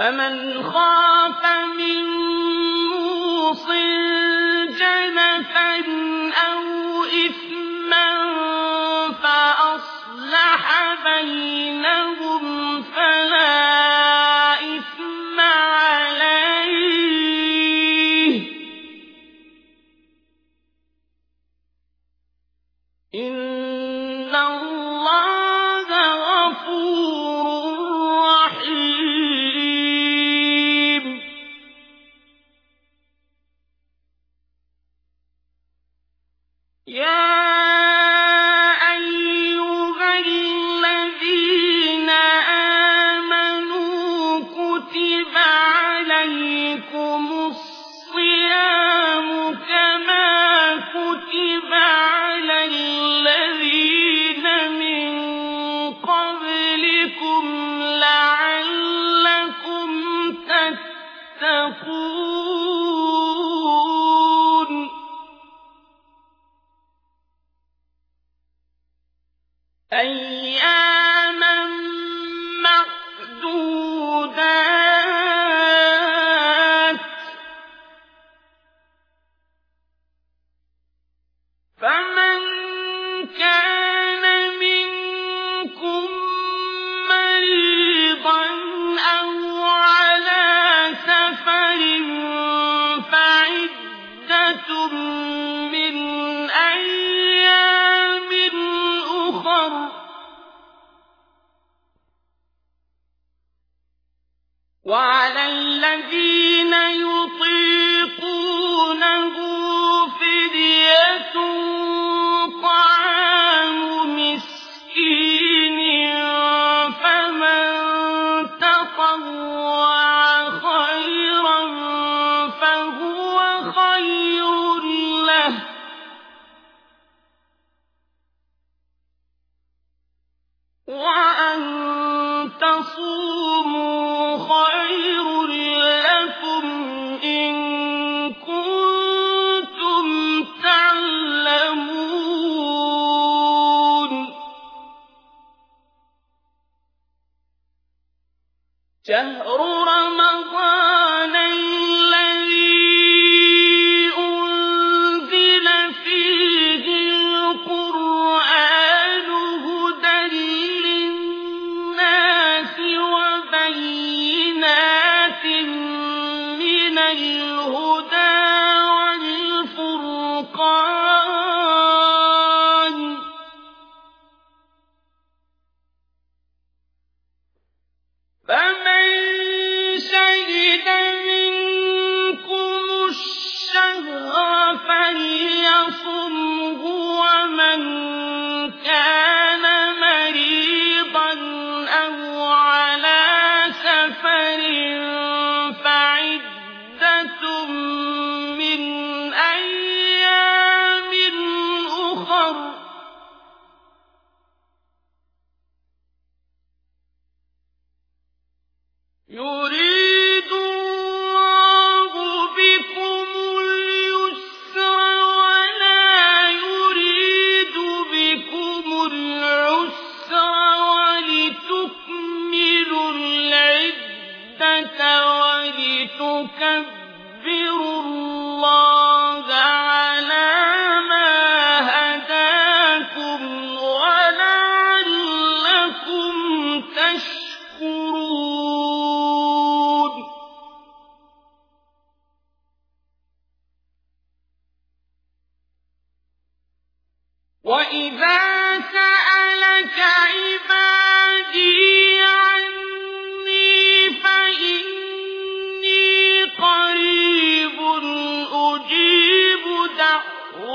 فمن خاف من موص جنفا أو إثما فأصلح بينهم فلا فمن كان منكم مريضا أو على سفر فعدة من أيام أخر وعلى الذين يطيقون فَصُومُوا خَيْرٌ لَّكُمْ إِن رَمَضَانَ فليصم ربي